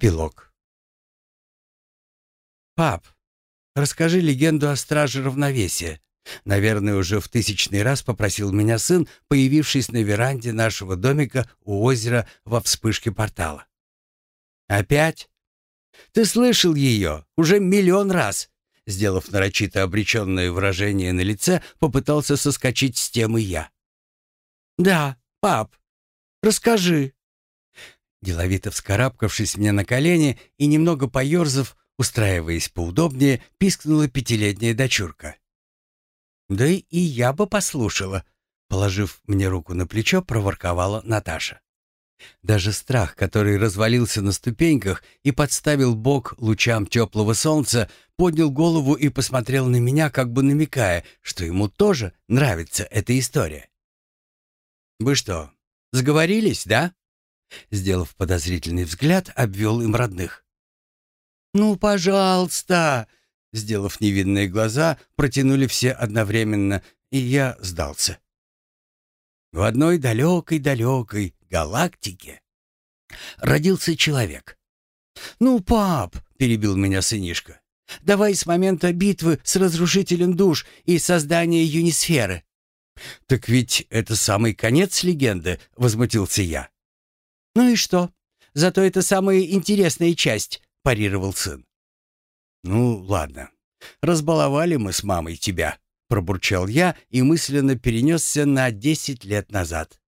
Эпилог. «Пап, расскажи легенду о Страже Равновесия». Наверное, уже в тысячный раз попросил меня сын, появившись на веранде нашего домика у озера во вспышке портала. «Опять? Ты слышал ее уже миллион раз!» Сделав нарочито обреченное выражение на лице, попытался соскочить с темы я. «Да, пап, расскажи», Деловито вскарабкавшись мне на колени и немного поерзав, устраиваясь поудобнее, пискнула пятилетняя дочурка. «Да и я бы послушала», — положив мне руку на плечо, проворковала Наташа. Даже страх, который развалился на ступеньках и подставил бок лучам теплого солнца, поднял голову и посмотрел на меня, как бы намекая, что ему тоже нравится эта история. «Вы что, сговорились, да?» Сделав подозрительный взгляд, обвел им родных. «Ну, пожалуйста!» Сделав невинные глаза, протянули все одновременно, и я сдался. В одной далекой-далекой галактике родился человек. «Ну, пап!» — перебил меня сынишка. «Давай с момента битвы с разрушителем душ и создания юнисферы». «Так ведь это самый конец легенды», — возмутился я. «Ну и что? Зато это самая интересная часть», — парировал сын. «Ну, ладно. Разбаловали мы с мамой тебя», — пробурчал я и мысленно перенесся на десять лет назад.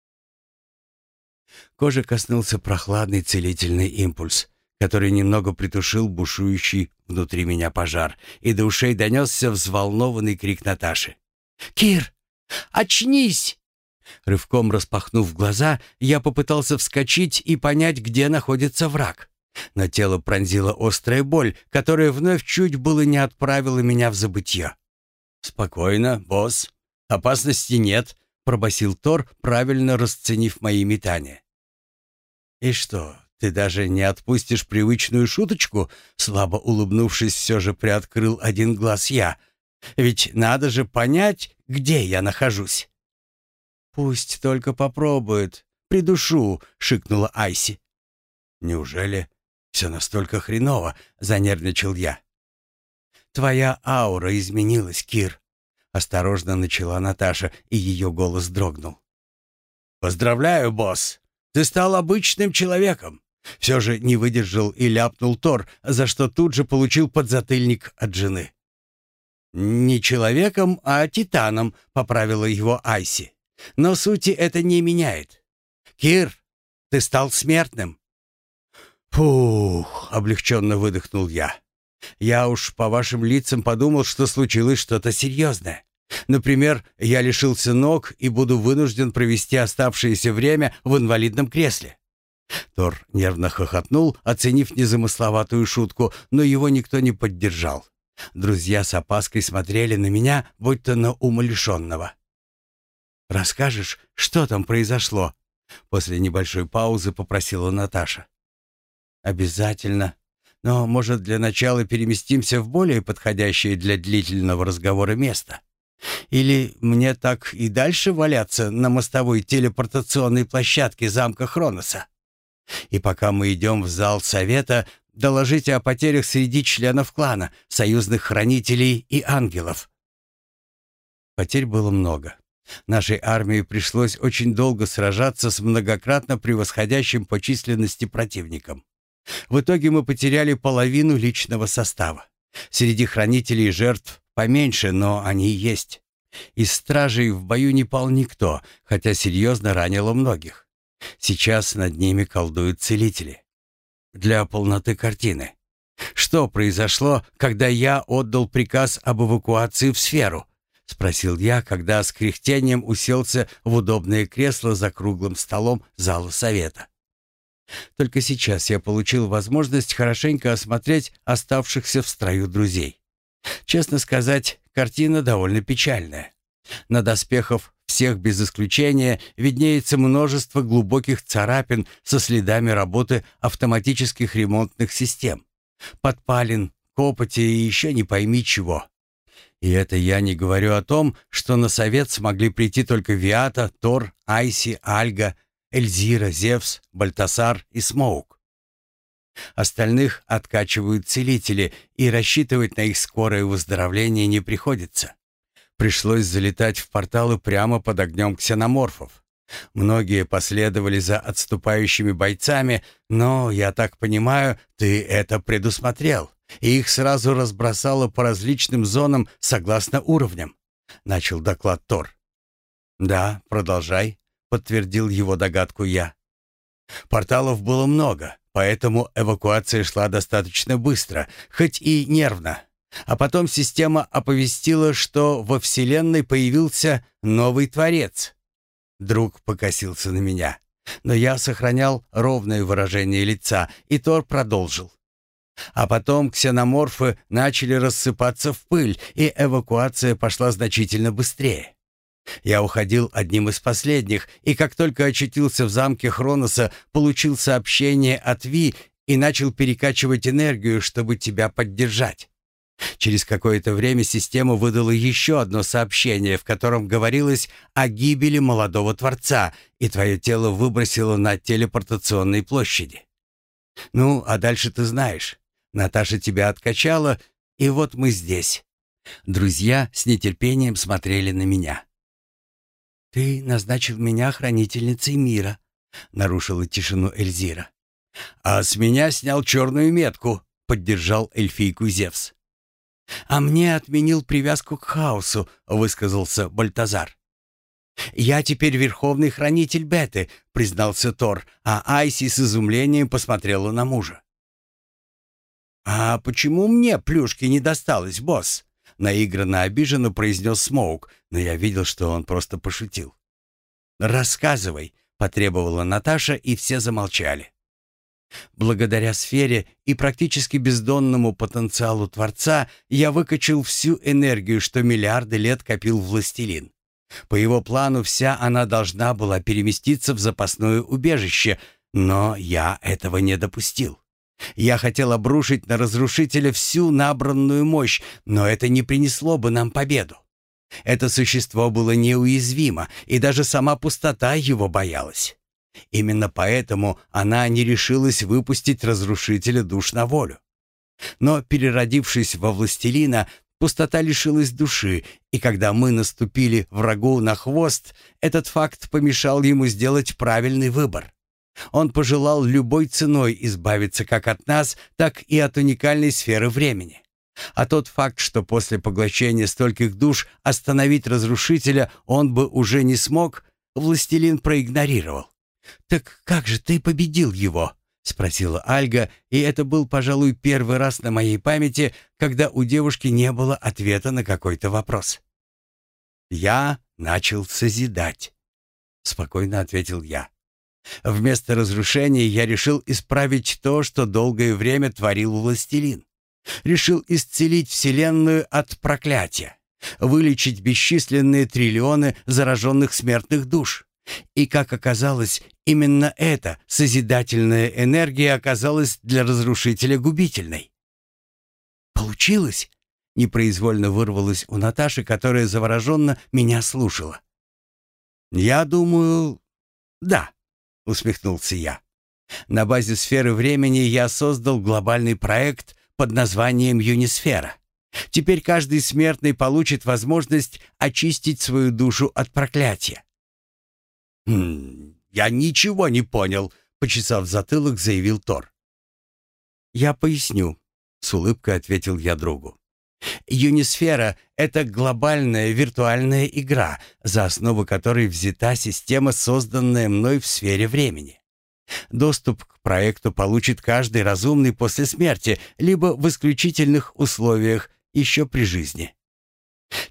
Кожа коснулся прохладный целительный импульс, который немного притушил бушующий внутри меня пожар, и до ушей донесся взволнованный крик Наташи. «Кир, очнись!» Рывком распахнув глаза, я попытался вскочить и понять, где находится враг. На тело пронзила острая боль, которая вновь чуть было не отправила меня в забытье. «Спокойно, босс. Опасности нет», — пробасил Тор, правильно расценив мои метания. «И что, ты даже не отпустишь привычную шуточку?» Слабо улыбнувшись, все же приоткрыл один глаз я. «Ведь надо же понять, где я нахожусь». «Пусть только попробует. Придушу», — шикнула Айси. «Неужели все настолько хреново?» — занервничал я. «Твоя аура изменилась, Кир», — осторожно начала Наташа, и ее голос дрогнул. «Поздравляю, босс! Ты стал обычным человеком!» Все же не выдержал и ляпнул Тор, за что тут же получил подзатыльник от жены. «Не человеком, а титаном», — поправила его Айси. Но сути это не меняет. Кир, ты стал смертным. Фух, облегченно выдохнул я. Я уж по вашим лицам подумал, что случилось что-то серьезное. Например, я лишился ног и буду вынужден провести оставшееся время в инвалидном кресле. Тор нервно хохотнул, оценив незамысловатую шутку, но его никто не поддержал. Друзья с опаской смотрели на меня, будто на умалишенного. «Расскажешь, что там произошло?» После небольшой паузы попросила Наташа. «Обязательно. Но, может, для начала переместимся в более подходящее для длительного разговора место? Или мне так и дальше валяться на мостовой телепортационной площадке замка Хроноса? И пока мы идем в зал совета, доложите о потерях среди членов клана, союзных хранителей и ангелов». Потерь было много. Нашей армии пришлось очень долго сражаться с многократно превосходящим по численности противником. В итоге мы потеряли половину личного состава. Среди хранителей жертв поменьше, но они есть. Из стражей в бою не пал никто, хотя серьезно ранило многих. Сейчас над ними колдуют целители. Для полноты картины. Что произошло, когда я отдал приказ об эвакуации в сферу? — спросил я, когда с кряхтением уселся в удобное кресло за круглым столом зала совета. Только сейчас я получил возможность хорошенько осмотреть оставшихся в строю друзей. Честно сказать, картина довольно печальная. На доспехов всех без исключения виднеется множество глубоких царапин со следами работы автоматических ремонтных систем. Подпалин, копоти и еще не пойми чего. И это я не говорю о том, что на совет смогли прийти только Виата, Тор, Айси, Альга, Эльзира, Зевс, Бальтасар и Смоук. Остальных откачивают целители, и рассчитывать на их скорое выздоровление не приходится. Пришлось залетать в порталы прямо под огнем ксеноморфов. Многие последовали за отступающими бойцами, но, я так понимаю, ты это предусмотрел, и их сразу разбросало по различным зонам согласно уровням», — начал доклад Тор. «Да, продолжай», — подтвердил его догадку я. «Порталов было много, поэтому эвакуация шла достаточно быстро, хоть и нервно. А потом система оповестила, что во Вселенной появился новый Творец. Друг покосился на меня, но я сохранял ровное выражение лица, и Тор продолжил. А потом ксеноморфы начали рассыпаться в пыль, и эвакуация пошла значительно быстрее. Я уходил одним из последних, и как только очутился в замке Хроноса, получил сообщение от Ви и начал перекачивать энергию, чтобы тебя поддержать. Через какое-то время система выдала еще одно сообщение, в котором говорилось о гибели молодого Творца, и твое тело выбросило на телепортационной площади. Ну, а дальше ты знаешь. Наташа тебя откачала, и вот мы здесь. Друзья с нетерпением смотрели на меня. «Ты назначил меня хранительницей мира», — нарушила тишину Эльзира. «А с меня снял черную метку», — поддержал эльфийку Зевс. «А мне отменил привязку к хаосу», — высказался Бальтазар. «Я теперь верховный хранитель Беты», — признался Тор, а Айси с изумлением посмотрела на мужа. «А почему мне плюшки не досталось, босс?» Наигранно обиженно произнес Смоук, но я видел, что он просто пошутил. «Рассказывай», — потребовала Наташа, и все замолчали. Благодаря сфере и практически бездонному потенциалу Творца я выкачал всю энергию, что миллиарды лет копил властелин. По его плану вся она должна была переместиться в запасное убежище, но я этого не допустил. Я хотел обрушить на разрушителя всю набранную мощь, но это не принесло бы нам победу. Это существо было неуязвимо, и даже сама пустота его боялась. Именно поэтому она не решилась выпустить разрушителя душ на волю. Но, переродившись во властелина, пустота лишилась души, и когда мы наступили врагу на хвост, этот факт помешал ему сделать правильный выбор. Он пожелал любой ценой избавиться как от нас, так и от уникальной сферы времени. А тот факт, что после поглощения стольких душ остановить разрушителя он бы уже не смог, властелин проигнорировал. «Так как же ты победил его?» — спросила Альга, и это был, пожалуй, первый раз на моей памяти, когда у девушки не было ответа на какой-то вопрос. «Я начал созидать», — спокойно ответил я. «Вместо разрушения я решил исправить то, что долгое время творил властелин. Решил исцелить Вселенную от проклятия, вылечить бесчисленные триллионы зараженных смертных душ. И, как оказалось, именно эта созидательная энергия оказалась для разрушителя губительной. «Получилось?» — непроизвольно вырвалось у Наташи, которая завороженно меня слушала. «Я думаю, да», — усмехнулся я. «На базе сферы времени я создал глобальный проект под названием «Юнисфера». Теперь каждый смертный получит возможность очистить свою душу от проклятия. «Хм, я ничего не понял», — почесав затылок, заявил Тор. «Я поясню», — с улыбкой ответил я другу. Юнисфера — это глобальная виртуальная игра, за основу которой взята система, созданная мной в сфере времени. Доступ к проекту получит каждый разумный после смерти, либо в исключительных условиях еще при жизни.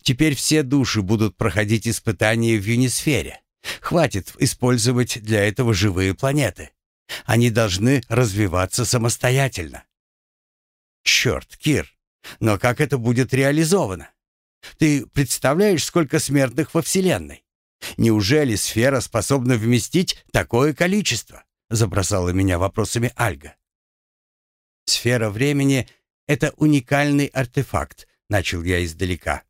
Теперь все души будут проходить испытания в Юнисфере. Хватит использовать для этого живые планеты. Они должны развиваться самостоятельно. Черт, Кир, но как это будет реализовано? Ты представляешь, сколько смертных во Вселенной? Неужели сфера способна вместить такое количество? Забросала меня вопросами Альга. Сфера времени — это уникальный артефакт, начал я издалека.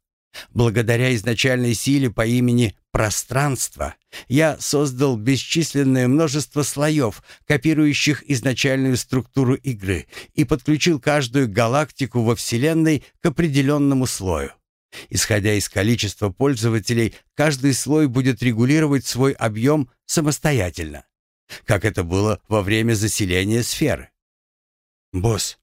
Благодаря изначальной силе по имени пространство, я создал бесчисленное множество слоев, копирующих изначальную структуру игры, и подключил каждую галактику во Вселенной к определенному слою. Исходя из количества пользователей, каждый слой будет регулировать свой объем самостоятельно, как это было во время заселения сферы. «Босс,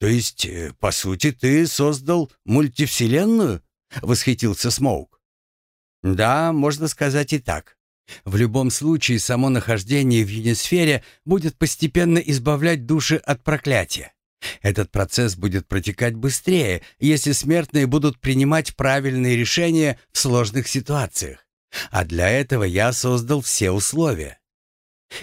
то есть, э, по сути, ты создал мультивселенную?» — восхитился Смоук. «Да, можно сказать и так. В любом случае, само нахождение в юнисфере будет постепенно избавлять души от проклятия. Этот процесс будет протекать быстрее, если смертные будут принимать правильные решения в сложных ситуациях. А для этого я создал все условия.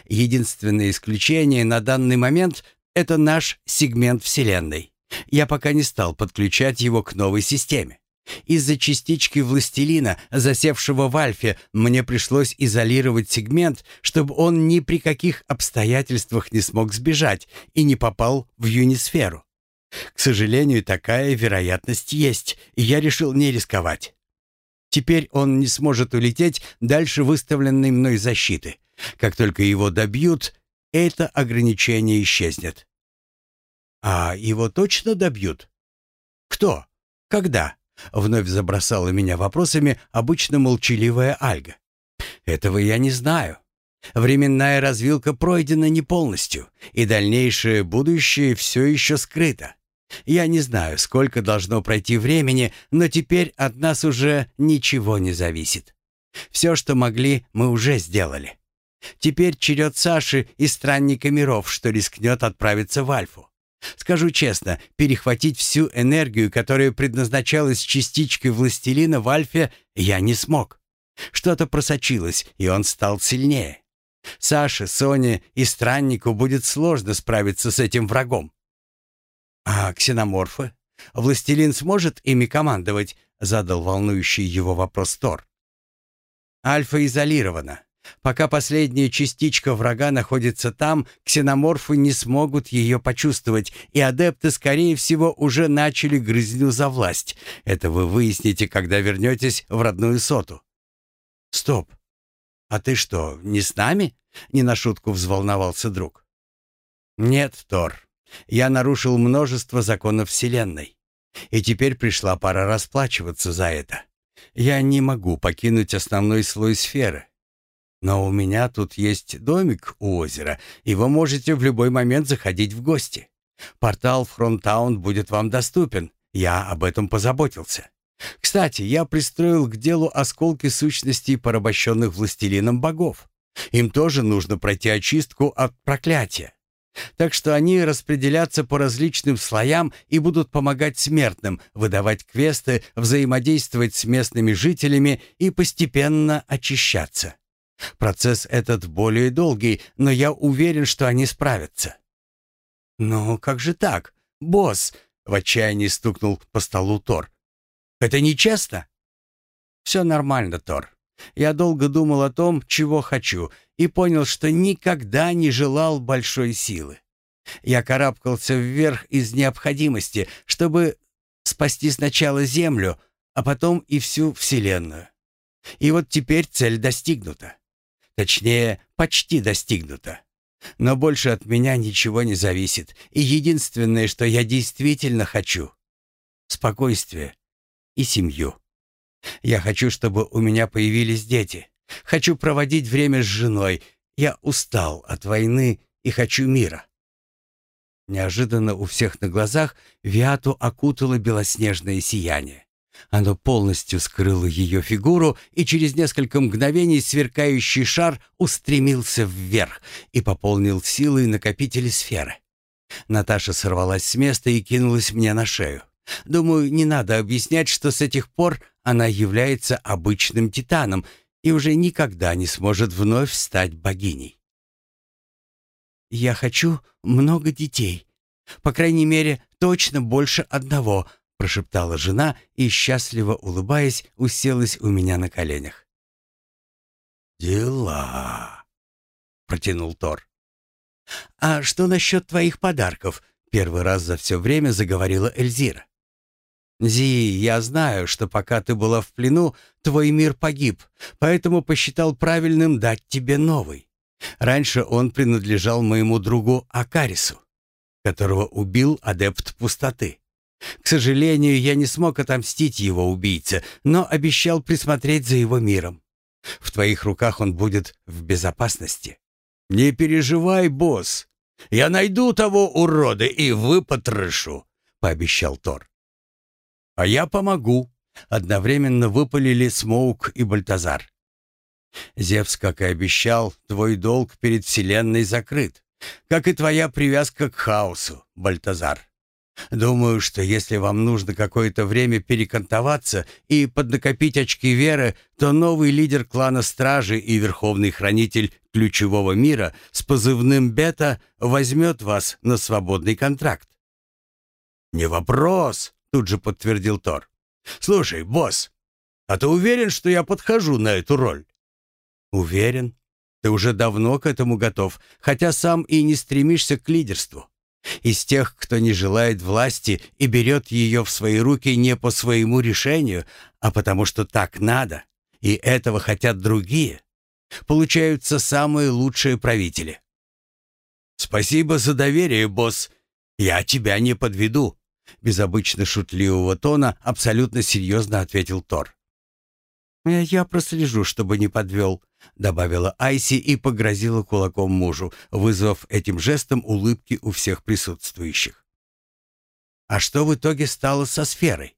Единственное исключение на данный момент — это наш сегмент Вселенной. Я пока не стал подключать его к новой системе. Из-за частички властелина, засевшего в альфе, мне пришлось изолировать сегмент, чтобы он ни при каких обстоятельствах не смог сбежать и не попал в юнисферу. К сожалению, такая вероятность есть, и я решил не рисковать. Теперь он не сможет улететь дальше выставленной мной защиты. Как только его добьют, это ограничение исчезнет. А его точно добьют? Кто? Когда? Вновь забросала меня вопросами обычно молчаливая Альга. Этого я не знаю. Временная развилка пройдена не полностью, и дальнейшее будущее все еще скрыто. Я не знаю, сколько должно пройти времени, но теперь от нас уже ничего не зависит. Все, что могли, мы уже сделали. Теперь черед Саши и странника миров, что рискнет отправиться в Альфу. Скажу честно, перехватить всю энергию, которая предназначалась частичкой властелина в Альфе, я не смог. Что-то просочилось, и он стал сильнее. Саше, Соне и Страннику будет сложно справиться с этим врагом. А ксеноморфы? Властелин сможет ими командовать? Задал волнующий его вопрос Тор. Альфа изолирована. Пока последняя частичка врага находится там, ксеноморфы не смогут ее почувствовать, и адепты, скорее всего, уже начали грызню за власть. Это вы выясните, когда вернетесь в родную соту. Стоп. А ты что, не с нами? Не на шутку взволновался друг. Нет, Тор. Я нарушил множество законов Вселенной. И теперь пришла пора расплачиваться за это. Я не могу покинуть основной слой сферы. Но у меня тут есть домик у озера, и вы можете в любой момент заходить в гости. Портал Фронтаун будет вам доступен. Я об этом позаботился. Кстати, я пристроил к делу осколки сущностей порабощенных властелином богов. Им тоже нужно пройти очистку от проклятия. Так что они распределятся по различным слоям и будут помогать смертным, выдавать квесты, взаимодействовать с местными жителями и постепенно очищаться. Процесс этот более долгий, но я уверен, что они справятся. «Но как же так, босс?» — в отчаянии стукнул по столу Тор. «Это нечестно?» «Все нормально, Тор. Я долго думал о том, чего хочу, и понял, что никогда не желал большой силы. Я карабкался вверх из необходимости, чтобы спасти сначала Землю, а потом и всю Вселенную. И вот теперь цель достигнута. Точнее, почти достигнуто. Но больше от меня ничего не зависит. И единственное, что я действительно хочу — спокойствие и семью. Я хочу, чтобы у меня появились дети. Хочу проводить время с женой. Я устал от войны и хочу мира. Неожиданно у всех на глазах Виату окутало белоснежное сияние. Оно полностью скрыло ее фигуру, и через несколько мгновений сверкающий шар устремился вверх и пополнил силой накопители сферы. Наташа сорвалась с места и кинулась мне на шею. Думаю, не надо объяснять, что с этих пор она является обычным титаном и уже никогда не сможет вновь стать богиней. «Я хочу много детей. По крайней мере, точно больше одного», прошептала жена и, счастливо улыбаясь, уселась у меня на коленях. «Дела», — протянул Тор. «А что насчет твоих подарков?» — первый раз за все время заговорила Эльзира. Зи, я знаю, что пока ты была в плену, твой мир погиб, поэтому посчитал правильным дать тебе новый. Раньше он принадлежал моему другу Акарису, которого убил адепт пустоты. К сожалению, я не смог отомстить его убийце, но обещал присмотреть за его миром. В твоих руках он будет в безопасности. Не переживай, босс. Я найду того урода и выпотрошу, пообещал Тор. А я помогу. Одновременно выпалили Смоук и Бальтазар. Зевс, как и обещал, твой долг перед Вселенной закрыт, как и твоя привязка к хаосу, Бальтазар. Думаю, что если вам нужно какое-то время перекантоваться и поднакопить очки веры, то новый лидер клана Стражи и верховный хранитель ключевого мира с позывным «Бета» возьмет вас на свободный контракт. «Не вопрос», — тут же подтвердил Тор. «Слушай, босс, а ты уверен, что я подхожу на эту роль?» «Уверен. Ты уже давно к этому готов, хотя сам и не стремишься к лидерству. Из тех, кто не желает власти и берет ее в свои руки не по своему решению, а потому что так надо, и этого хотят другие, получаются самые лучшие правители. «Спасибо за доверие, босс. Я тебя не подведу», — без обычно шутливого тона абсолютно серьезно ответил Тор. «Э, «Я прослежу, чтобы не подвел», — добавила Айси и погрозила кулаком мужу, вызвав этим жестом улыбки у всех присутствующих. «А что в итоге стало со сферой?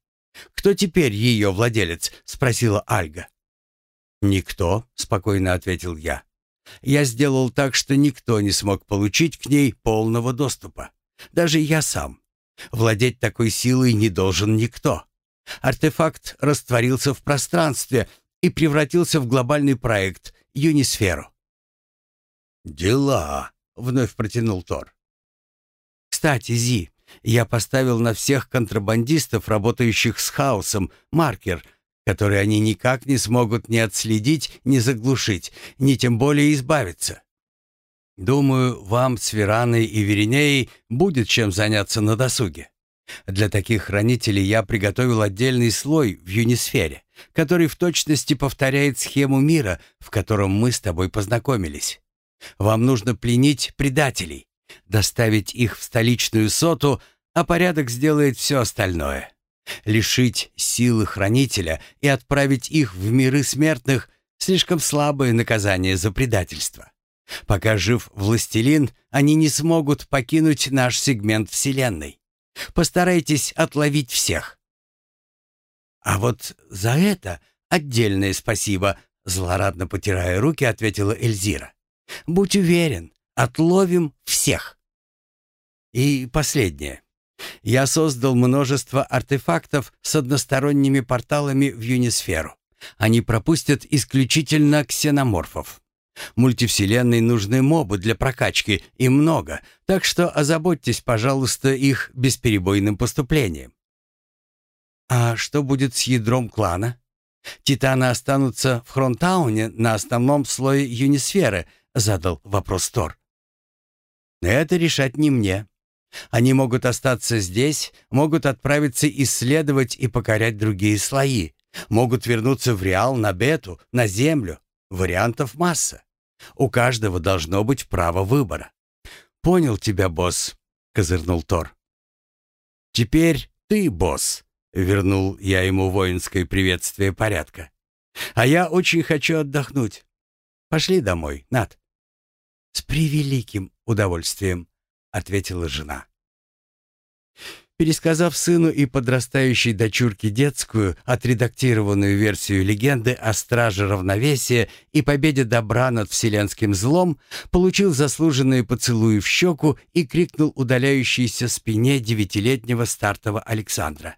Кто теперь ее владелец?» — спросила Альга. «Никто», — спокойно ответил я. «Я сделал так, что никто не смог получить к ней полного доступа. Даже я сам. Владеть такой силой не должен никто. Артефакт растворился в пространстве и превратился в глобальный проект Юнисферу. «Дела», — вновь протянул Тор. «Кстати, Зи, я поставил на всех контрабандистов, работающих с хаосом, маркер, который они никак не смогут ни отследить, ни заглушить, ни тем более избавиться. Думаю, вам с Вераной и Веринеей будет чем заняться на досуге. Для таких хранителей я приготовил отдельный слой в юнисфере, который в точности повторяет схему мира, в котором мы с тобой познакомились. Вам нужно пленить предателей, доставить их в столичную соту, а порядок сделает все остальное. Лишить силы хранителя и отправить их в миры смертных — слишком слабое наказание за предательство. Пока жив властелин, они не смогут покинуть наш сегмент Вселенной. Постарайтесь отловить всех. А вот за это отдельное спасибо, злорадно потирая руки, ответила Эльзира. Будь уверен, отловим всех. И последнее. Я создал множество артефактов с односторонними порталами в Юнисферу. Они пропустят исключительно ксеноморфов. Мультивселенной нужны мобы для прокачки, и много, так что озаботьтесь, пожалуйста, их бесперебойным поступлением. А что будет с ядром клана? Титаны останутся в Хронтауне на основном слое юнисферы, задал вопрос Тор. Это решать не мне. Они могут остаться здесь, могут отправиться исследовать и покорять другие слои, могут вернуться в Реал на Бету, на Землю. Вариантов масса. У каждого должно быть право выбора. «Понял тебя, босс», — козырнул Тор. «Теперь ты, босс», — вернул я ему воинское приветствие порядка. «А я очень хочу отдохнуть. Пошли домой, Над». «С превеликим удовольствием», — ответила жена. Пересказав сыну и подрастающей дочурке детскую, отредактированную версию легенды о страже равновесия и победе добра над вселенским злом, получил заслуженные поцелуи в щеку и крикнул удаляющейся спине девятилетнего стартового Александра.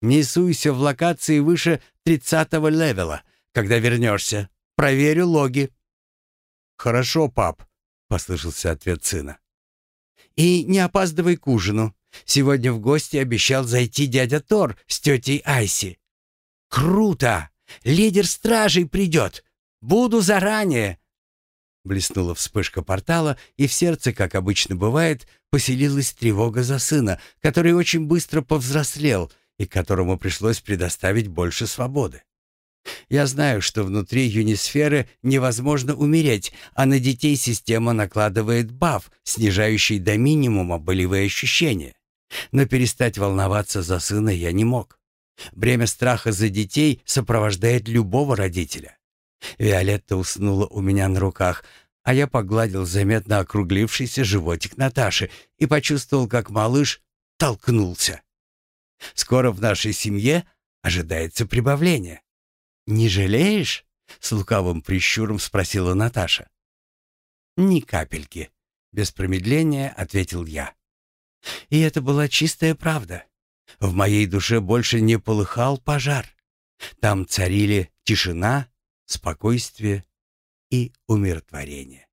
«Не суйся в локации выше тридцатого левела, когда вернешься. Проверю логи». «Хорошо, пап», — послышался ответ сына. «И не опаздывай к ужину. Сегодня в гости обещал зайти дядя Тор с тетей Айси. Круто! Лидер стражей придет! Буду заранее!» Блеснула вспышка портала, и в сердце, как обычно бывает, поселилась тревога за сына, который очень быстро повзрослел и которому пришлось предоставить больше свободы. Я знаю, что внутри юнисферы невозможно умереть, а на детей система накладывает баф, снижающий до минимума болевые ощущения. Но перестать волноваться за сына я не мог. Бремя страха за детей сопровождает любого родителя. Виолетта уснула у меня на руках, а я погладил заметно округлившийся животик Наташи и почувствовал, как малыш толкнулся. Скоро в нашей семье ожидается прибавление. «Не жалеешь?» — с лукавым прищуром спросила Наташа. «Ни капельки», — без промедления ответил я. И это была чистая правда. В моей душе больше не полыхал пожар. Там царили тишина, спокойствие и умиротворение.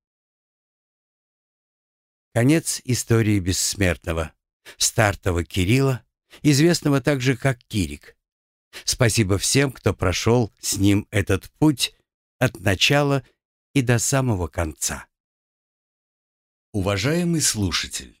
Конец истории бессмертного, стартового Кирилла, известного также как Кирик. Спасибо всем, кто прошел с ним этот путь от начала и до самого конца. Уважаемый слушатель,